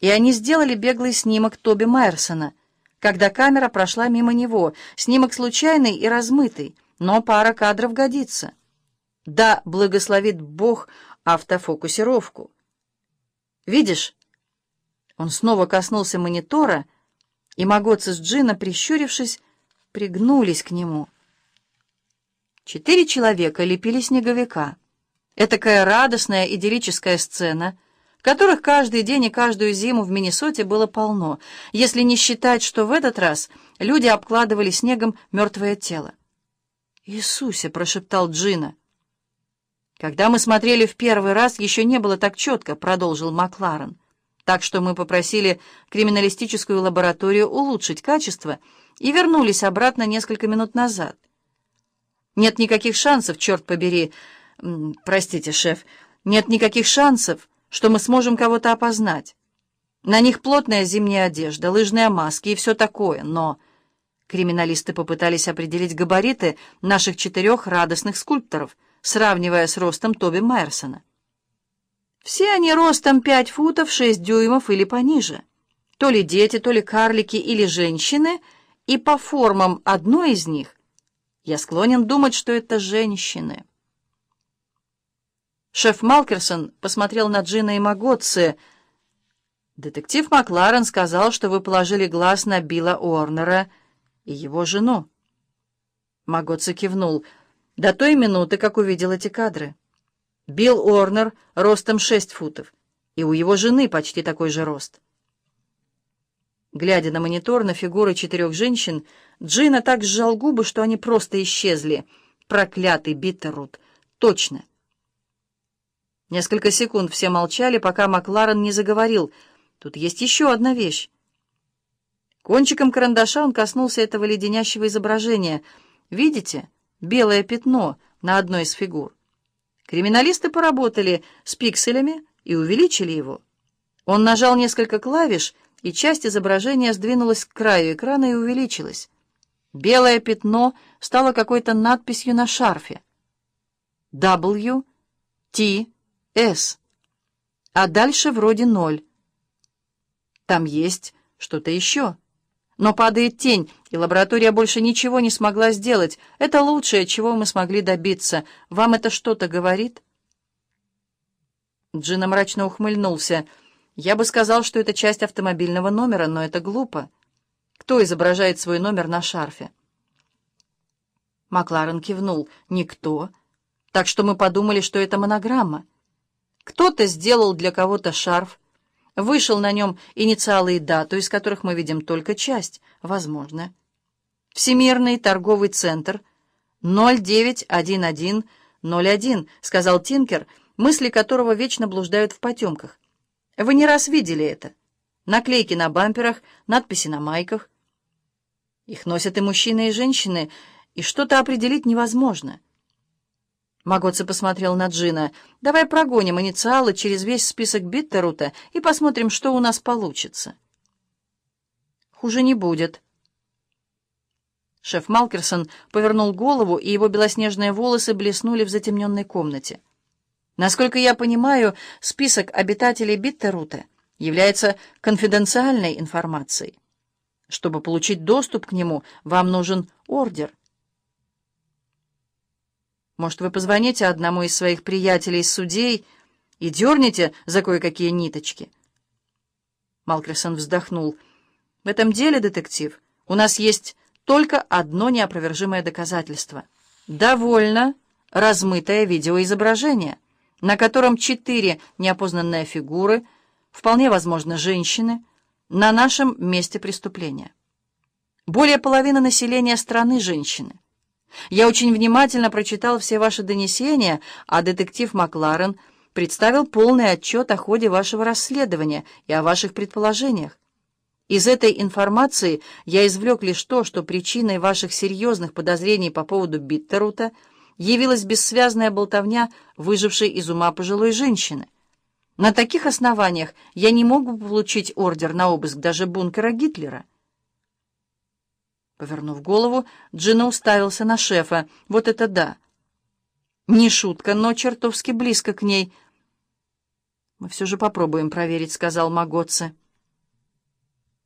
и они сделали беглый снимок Тоби Майерсона, когда камера прошла мимо него. Снимок случайный и размытый, но пара кадров годится. Да, благословит Бог автофокусировку. Видишь? Он снова коснулся монитора, и Магоцы с Джина, прищурившись, пригнулись к нему. Четыре человека лепили снеговика. Этакая радостная идиллическая сцена, которых каждый день и каждую зиму в Миннесоте было полно, если не считать, что в этот раз люди обкладывали снегом мертвое тело. «Иисусе!» — прошептал Джина. «Когда мы смотрели в первый раз, еще не было так четко», — продолжил Макларен. «Так что мы попросили криминалистическую лабораторию улучшить качество и вернулись обратно несколько минут назад. Нет никаких шансов, черт побери, простите, шеф, нет никаких шансов, что мы сможем кого-то опознать. На них плотная зимняя одежда, лыжные маски и все такое, но... Криминалисты попытались определить габариты наших четырех радостных скульпторов, сравнивая с ростом Тоби Майерсона. Все они ростом пять футов шесть дюймов или пониже. То ли дети, то ли карлики или женщины, и по формам одной из них я склонен думать, что это женщины. Шеф Малкерсон посмотрел на Джина и Магоцци. «Детектив Макларен сказал, что вы положили глаз на Билла Уорнера и его жену». Магоцци кивнул. «До той минуты, как увидел эти кадры. Билл Уорнер ростом шесть футов, и у его жены почти такой же рост». Глядя на монитор, на фигуры четырех женщин, Джина так сжал губы, что они просто исчезли. Проклятый Биттерут! Точно! Несколько секунд все молчали, пока Макларен не заговорил. Тут есть еще одна вещь. Кончиком карандаша он коснулся этого леденящего изображения. Видите? Белое пятно на одной из фигур. Криминалисты поработали с пикселями и увеличили его. Он нажал несколько клавиш, и часть изображения сдвинулась к краю экрана и увеличилась. Белое пятно стало какой-то надписью на шарфе. W, T, S. А дальше вроде ноль. Там есть что-то еще. Но падает тень, и лаборатория больше ничего не смогла сделать. Это лучшее, чего мы смогли добиться. Вам это что-то говорит? Джина мрачно ухмыльнулся. Я бы сказал, что это часть автомобильного номера, но это глупо. Кто изображает свой номер на шарфе? Макларен кивнул. Никто. Так что мы подумали, что это монограмма. Кто-то сделал для кого-то шарф, вышел на нем инициалы и дату, из которых мы видим только часть, возможно. Всемирный торговый центр 091101, сказал Тинкер, мысли которого вечно блуждают в потемках. Вы не раз видели это. Наклейки на бамперах, надписи на майках. Их носят и мужчины, и женщины, и что-то определить невозможно. Магоци посмотрел на Джина. «Давай прогоним инициалы через весь список Биттерута и посмотрим, что у нас получится». «Хуже не будет». Шеф Малкерсон повернул голову, и его белоснежные волосы блеснули в затемненной комнате. Насколько я понимаю, список обитателей Биттерута является конфиденциальной информацией. Чтобы получить доступ к нему, вам нужен ордер. Может, вы позвоните одному из своих приятелей-судей и дернете за кое-какие ниточки? Малкерсон вздохнул. В этом деле, детектив, у нас есть только одно неопровержимое доказательство. Довольно размытое видеоизображение — на котором четыре неопознанные фигуры, вполне возможно, женщины, на нашем месте преступления. Более половины населения страны – женщины. Я очень внимательно прочитал все ваши донесения, а детектив Макларен представил полный отчет о ходе вашего расследования и о ваших предположениях. Из этой информации я извлек лишь то, что причиной ваших серьезных подозрений по поводу Биттерута – явилась бессвязная болтовня выжившей из ума пожилой женщины. На таких основаниях я не мог бы получить ордер на обыск даже бункера Гитлера. Повернув голову, Джина уставился на шефа. Вот это да! Не шутка, но чертовски близко к ней. «Мы все же попробуем проверить», — сказал Магоце.